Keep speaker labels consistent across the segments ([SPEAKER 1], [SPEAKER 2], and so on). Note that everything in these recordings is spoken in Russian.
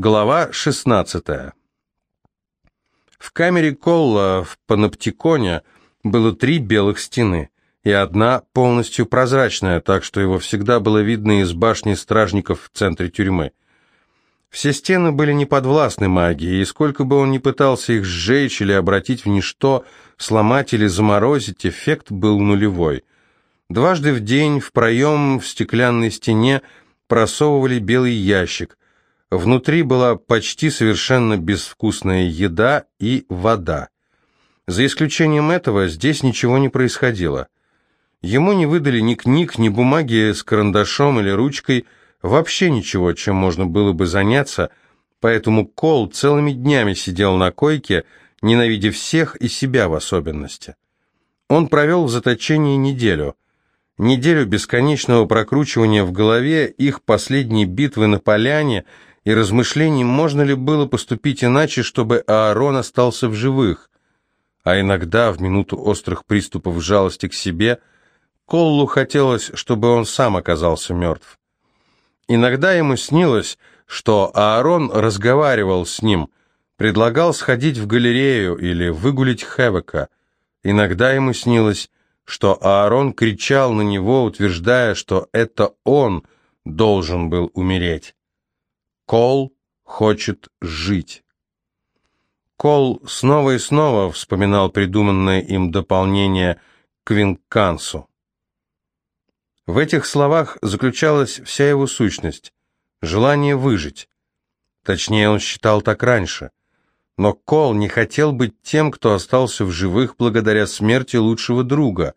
[SPEAKER 1] Глава 16. В камере Колла в Паноптиконе было три белых стены, и одна полностью прозрачная, так что его всегда было видно из башни стражников в центре тюрьмы. Все стены были неподвластны магии, и сколько бы он ни пытался их сжечь или обратить в ничто, сломать или заморозить, эффект был нулевой. Дважды в день в проем в стеклянной стене просовывали белый ящик, Внутри была почти совершенно безвкусная еда и вода. За исключением этого здесь ничего не происходило. Ему не выдали ни книг, ни бумаги с карандашом или ручкой, вообще ничего, чем можно было бы заняться, поэтому Кол целыми днями сидел на койке, ненавидя всех и себя в особенности. Он провел в заточении неделю. Неделю бесконечного прокручивания в голове их последней битвы на поляне – и размышлений, можно ли было поступить иначе, чтобы Аарон остался в живых. А иногда, в минуту острых приступов жалости к себе, Коллу хотелось, чтобы он сам оказался мертв. Иногда ему снилось, что Аарон разговаривал с ним, предлагал сходить в галерею или выгулить Хевека. Иногда ему снилось, что Аарон кричал на него, утверждая, что это он должен был умереть. Кол хочет жить. Кол снова и снова вспоминал придуманное им дополнение к Винкансу. В этих словах заключалась вся его сущность, желание выжить. Точнее, он считал так раньше. Но Кол не хотел быть тем, кто остался в живых благодаря смерти лучшего друга.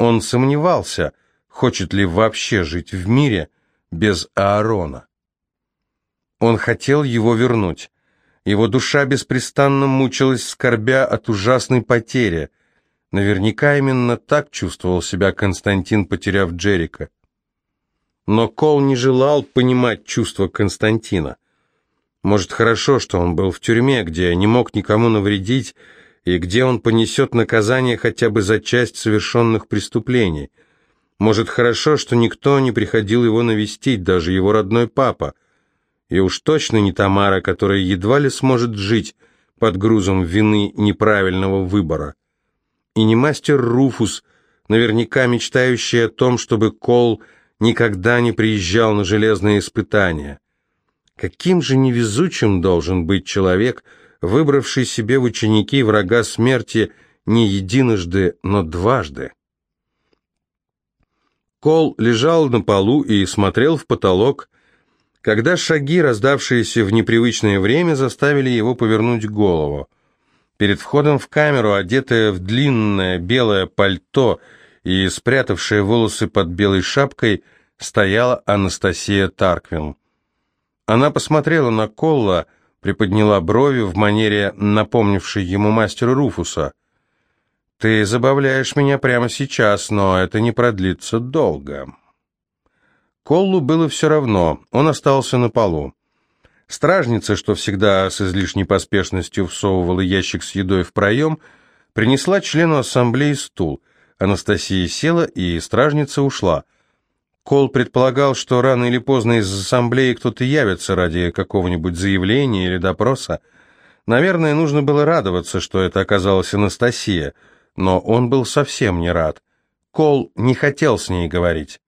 [SPEAKER 1] Он сомневался, хочет ли вообще жить в мире без Аарона. Он хотел его вернуть. Его душа беспрестанно мучилась, скорбя от ужасной потери. Наверняка именно так чувствовал себя Константин, потеряв Джерика. Но Кол не желал понимать чувства Константина. Может, хорошо, что он был в тюрьме, где не мог никому навредить, и где он понесет наказание хотя бы за часть совершенных преступлений. Может, хорошо, что никто не приходил его навестить, даже его родной папа. И уж точно не Тамара, которая едва ли сможет жить под грузом вины неправильного выбора. И не мастер Руфус, наверняка мечтающий о том, чтобы Кол никогда не приезжал на железные испытания. Каким же невезучим должен быть человек, выбравший себе в ученики врага смерти не единожды, но дважды? Кол лежал на полу и смотрел в потолок, когда шаги, раздавшиеся в непривычное время, заставили его повернуть голову. Перед входом в камеру, одетая в длинное белое пальто и спрятавшая волосы под белой шапкой, стояла Анастасия Тарквин. Она посмотрела на Колла, приподняла брови в манере, напомнившей ему мастера Руфуса. «Ты забавляешь меня прямо сейчас, но это не продлится долго». Коллу было все равно, он остался на полу. Стражница, что всегда с излишней поспешностью всовывала ящик с едой в проем, принесла члену ассамблеи стул. Анастасия села, и стражница ушла. Кол предполагал, что рано или поздно из ассамблеи кто-то явится ради какого-нибудь заявления или допроса. Наверное, нужно было радоваться, что это оказалась Анастасия, но он был совсем не рад. Кол не хотел с ней говорить.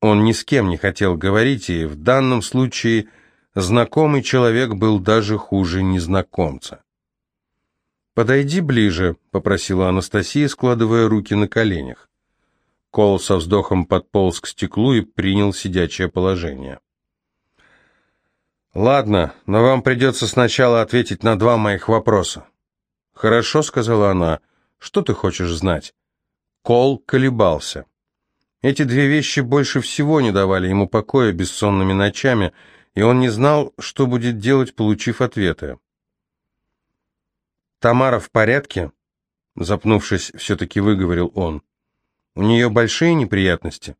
[SPEAKER 1] Он ни с кем не хотел говорить, и в данном случае знакомый человек был даже хуже незнакомца. «Подойди ближе», — попросила Анастасия, складывая руки на коленях. Кол со вздохом подполз к стеклу и принял сидячее положение. «Ладно, но вам придется сначала ответить на два моих вопроса». «Хорошо», — сказала она. «Что ты хочешь знать?» Кол колебался. Эти две вещи больше всего не давали ему покоя бессонными ночами, и он не знал, что будет делать, получив ответы. «Тамара в порядке?» Запнувшись, все-таки выговорил он. «У нее большие неприятности?»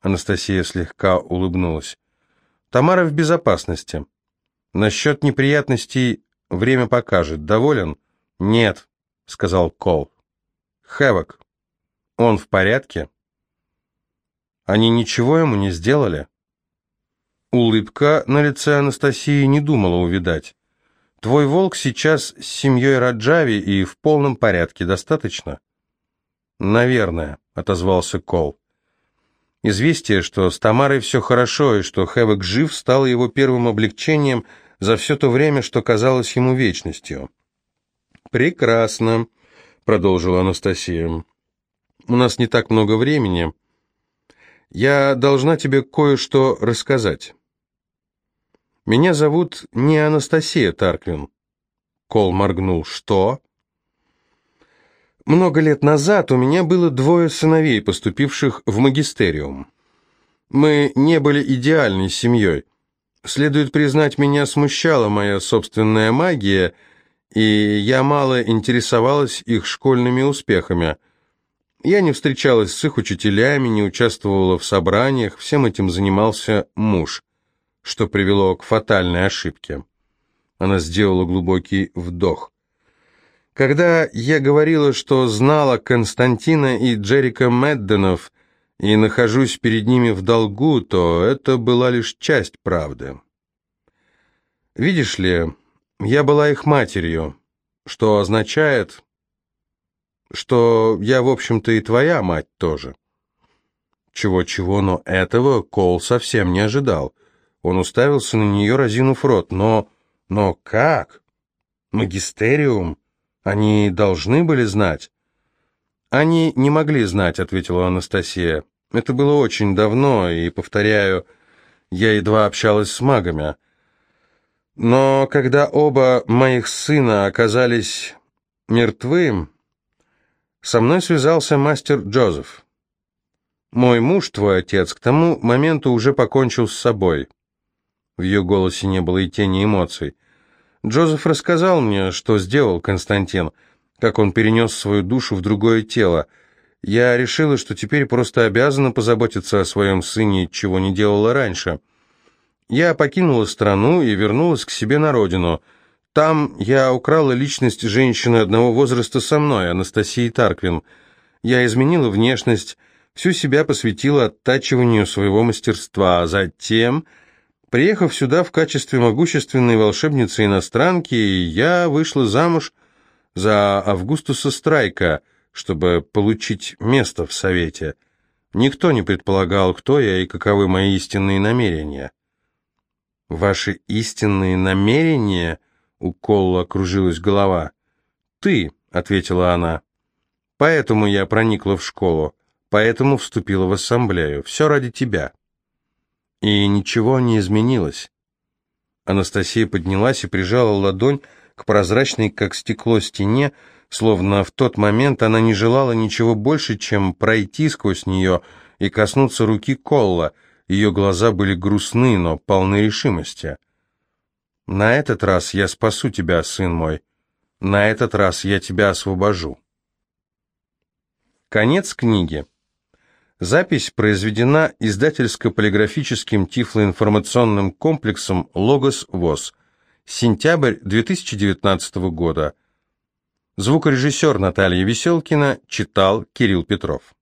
[SPEAKER 1] Анастасия слегка улыбнулась. «Тамара в безопасности. Насчет неприятностей время покажет. Доволен?» «Нет», — сказал Кол. «Хэвок, он в порядке?» Они ничего ему не сделали? Улыбка на лице Анастасии не думала увидать. «Твой волк сейчас с семьей Раджави и в полном порядке, достаточно?» «Наверное», — отозвался Кол. Известие, что с Тамарой все хорошо и что Хэвок жив, стало его первым облегчением за все то время, что казалось ему вечностью. «Прекрасно», — продолжила Анастасия. «У нас не так много времени. Я должна тебе кое-что рассказать. Меня зовут не Анастасия Тарквин». Кол моргнул. «Что?» Много лет назад у меня было двое сыновей, поступивших в магистериум. Мы не были идеальной семьей. Следует признать, меня смущала моя собственная магия, и я мало интересовалась их школьными успехами. Я не встречалась с их учителями, не участвовала в собраниях, всем этим занимался муж, что привело к фатальной ошибке. Она сделала глубокий вдох. Когда я говорила, что знала Константина и Джерика Медденов и нахожусь перед ними в долгу, то это была лишь часть правды. Видишь ли, я была их матерью, что означает, что я, в общем-то, и твоя мать тоже. Чего-чего, но этого Кол совсем не ожидал. Он уставился на нее, разинув рот. Но... но как? Магистериум? Они должны были знать? Они не могли знать, ответила Анастасия. Это было очень давно, и, повторяю, я едва общалась с магами. Но когда оба моих сына оказались мертвы, со мной связался мастер Джозеф. Мой муж, твой отец, к тому моменту уже покончил с собой. В ее голосе не было и тени эмоций. Джозеф рассказал мне, что сделал Константин, как он перенес свою душу в другое тело. Я решила, что теперь просто обязана позаботиться о своем сыне, чего не делала раньше. Я покинула страну и вернулась к себе на родину. Там я украла личность женщины одного возраста со мной, Анастасии Тарквин. Я изменила внешность, всю себя посвятила оттачиванию своего мастерства, а затем Приехав сюда в качестве могущественной волшебницы-иностранки, я вышла замуж за Августуса Страйка, чтобы получить место в Совете. Никто не предполагал, кто я и каковы мои истинные намерения. «Ваши истинные намерения?» — у Колла окружилась голова. «Ты», — ответила она. «Поэтому я проникла в школу, поэтому вступила в ассамблею. Все ради тебя». И ничего не изменилось. Анастасия поднялась и прижала ладонь к прозрачной, как стекло, стене, словно в тот момент она не желала ничего больше, чем пройти сквозь нее и коснуться руки Колла. Ее глаза были грустны, но полны решимости. «На этот раз я спасу тебя, сын мой. На этот раз я тебя освобожу». Конец книги. Запись произведена издательско-полиграфическим тифлоинформационным комплексом «Логос ВОЗ». Сентябрь 2019 года. Звукорежиссер Наталья Веселкина читал Кирилл Петров.